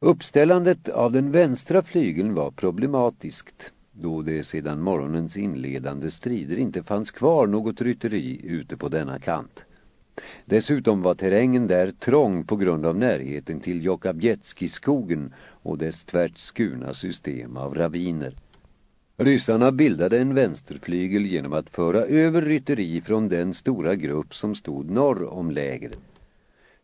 Uppställandet av den vänstra flygeln var problematiskt då det sedan morgonens inledande strider inte fanns kvar något rytteri ute på denna kant. Dessutom var terrängen där trång på grund av närheten till Jokabjetski-skogen och dess tvärt skurna system av raviner. Ryssarna bildade en vänsterflygel genom att föra över rytteri från den stora grupp som stod norr om lägret.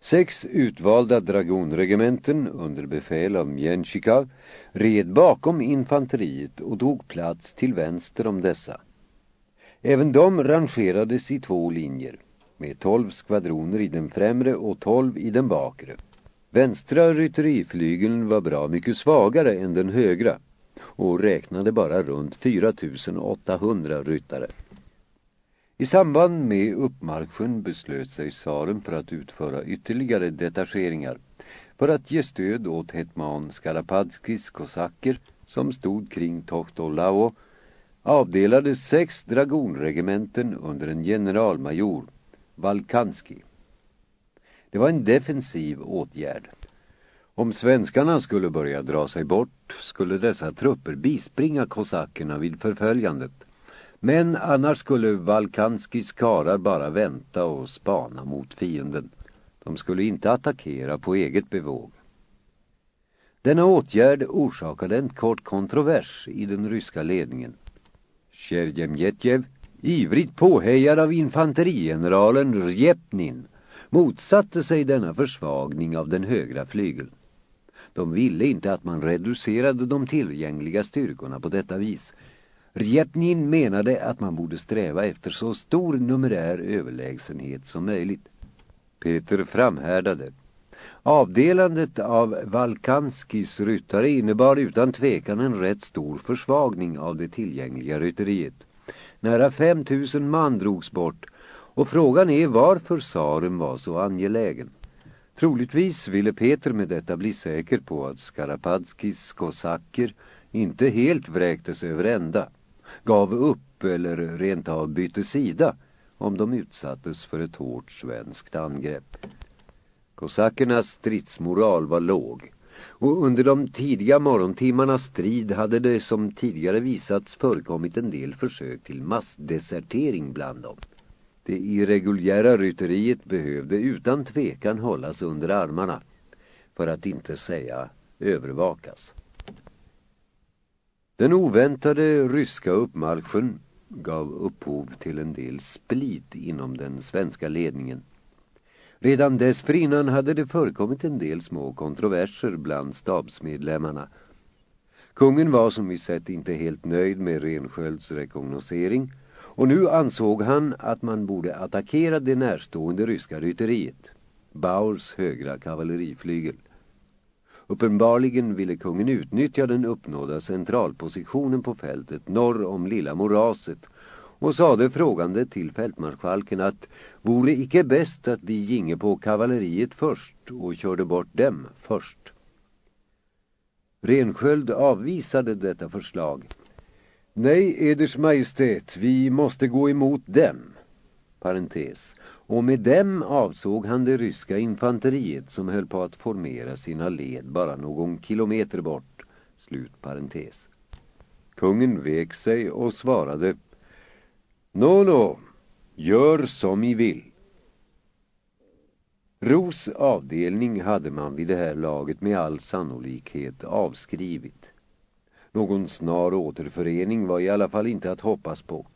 Sex utvalda dragonregementen under befäl av Mjenchikov red bakom infanteriet och tog plats till vänster om dessa. Även de rangerades i två linjer, med tolv skvadroner i den främre och tolv i den bakre. Vänstra rytteriflygeln var bra mycket svagare än den högra och räknade bara runt 4800 ryttare. I samband med uppmarschen beslöt sig Saren för att utföra ytterligare detacheringar för att ge stöd åt hetman Skarapadskis kosacker som stod kring Tohtolao avdelades sex dragonregementen under en generalmajor, Valkanski. Det var en defensiv åtgärd. Om svenskarna skulle börja dra sig bort skulle dessa trupper bispringa kosackerna vid förföljandet men annars skulle Valkanskis karar bara vänta och spana mot fienden. De skulle inte attackera på eget bevåg. Denna åtgärd orsakade en kort kontrovers i den ryska ledningen. Tjerjemjetjev, ivrigt påhejad av infanterigeneralen Rjepnin, motsatte sig denna försvagning av den högra flygeln. De ville inte att man reducerade de tillgängliga styrkorna på detta vis Rjepnin menade att man borde sträva efter så stor numerär överlägsenhet som möjligt. Peter framhärdade. Avdelandet av Valkanskis ryttare innebar utan tvekan en rätt stor försvagning av det tillgängliga rytteriet. Nära 5000 man drogs bort och frågan är varför Saren var så angelägen. Troligtvis ville Peter med detta bli säker på att Skarapadskis kosacker inte helt vräktes över ända gav upp eller rent av bytte sida om de utsattes för ett hårt svenskt angrepp. Kosackernas stridsmoral var låg och under de tidiga morgontimmarnas strid hade det som tidigare visats förekommit en del försök till massdesertering bland dem. Det irreguljära rytteriet behövde utan tvekan hållas under armarna för att inte säga övervakas. Den oväntade ryska uppmarschen gav upphov till en del split inom den svenska ledningen. Redan dessförinnan hade det förekommit en del små kontroverser bland stabsmedlemmarna. Kungen var som vi sett inte helt nöjd med Renskölds rekognosering och nu ansåg han att man borde attackera det närstående ryska rytteriet, Baurs högra kavalleriflygel. Uppenbarligen ville kungen utnyttja den uppnådda centralpositionen på fältet norr om Lilla Moraset och sade frågande till fältmarskalken att vore icke bäst att vi ginge på kavalleriet först och körde bort dem först. Rensköld avvisade detta förslag. Nej, eders majestät, vi måste gå emot dem. Parentes och med dem avsåg han det ryska infanteriet som höll på att formera sina led bara någon kilometer bort. Slut parentes. Kungen vek sig och svarade Nå, nå, gör som I vill. Ros avdelning hade man vid det här laget med all sannolikhet avskrivit. Någon snar återförening var i alla fall inte att hoppas på.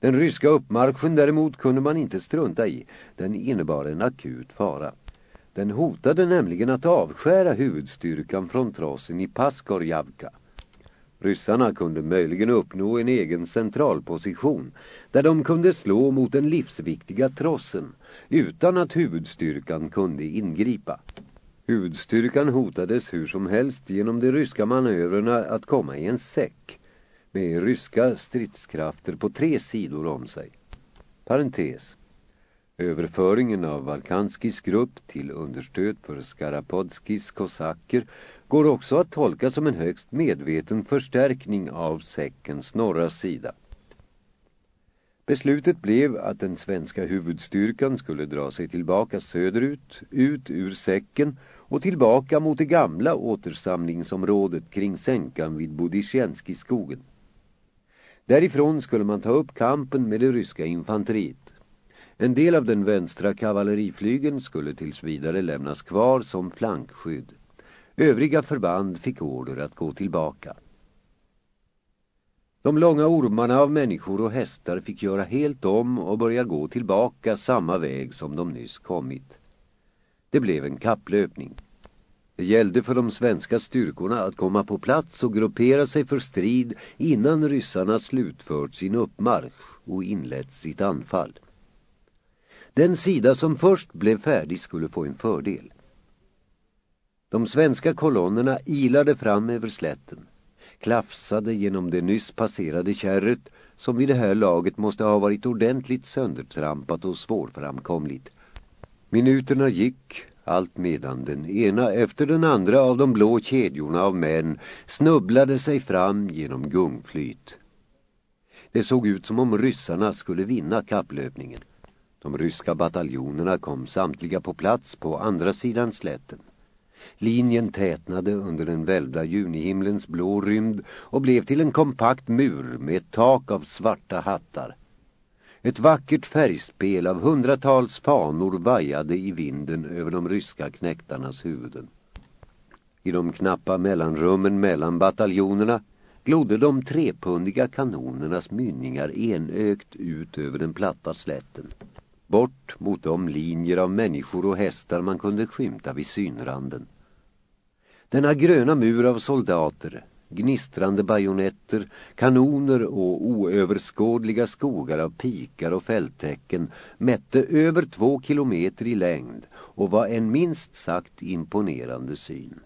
Den ryska uppmarschen däremot kunde man inte strunta i. Den innebar en akut fara. Den hotade nämligen att avskära huvudstyrkan från trossen i Paskorjavka. Ryssarna kunde möjligen uppnå en egen centralposition där de kunde slå mot den livsviktiga trossen utan att huvudstyrkan kunde ingripa. Huvudstyrkan hotades hur som helst genom de ryska manövrerna att komma i en säck med ryska stridskrafter på tre sidor om sig. Parentes. Överföringen av Valkanskis grupp till understöd för Skarapodskis kosacker går också att tolka som en högst medveten förstärkning av säckens norra sida. Beslutet blev att den svenska huvudstyrkan skulle dra sig tillbaka söderut, ut ur säcken och tillbaka mot det gamla återsamlingsområdet kring sänkan vid Budischenski-skogen. Därifrån skulle man ta upp kampen med det ryska infanteriet. En del av den vänstra kavalleriflygen skulle tills vidare lämnas kvar som flankskydd. Övriga förband fick order att gå tillbaka. De långa ormarna av människor och hästar fick göra helt om och börja gå tillbaka samma väg som de nyss kommit. Det blev en kapplöpning. Det gällde för de svenska styrkorna att komma på plats och gruppera sig för strid innan ryssarna slutfört sin uppmarsch och inlett sitt anfall. Den sida som först blev färdig skulle få en fördel. De svenska kolonnerna ilade fram över slätten, klafsade genom det nyss passerade kärret som vid det här laget måste ha varit ordentligt söndertrampat och svårframkomligt. Minuterna gick allt medan den ena efter den andra av de blå kedjorna av män snubblade sig fram genom gungflyt. Det såg ut som om ryssarna skulle vinna kapplöpningen. De ryska bataljonerna kom samtliga på plats på andra sidan slätten. Linjen tätnade under den välvda junihimlens blå rymd och blev till en kompakt mur med ett tak av svarta hattar. Ett vackert färgspel av hundratals fanor vajade i vinden över de ryska knäktarnas huvuden. I de knappa mellanrummen mellan bataljonerna glodde de trepundiga kanonernas mynningar enökt ut över den platta slätten. Bort mot de linjer av människor och hästar man kunde skymta vid synranden. Denna gröna mur av soldater, gnistrande bajonetter, kanoner och oöverskådliga skogar av pikar och fälttecken mätte över två kilometer i längd och var en minst sagt imponerande syn.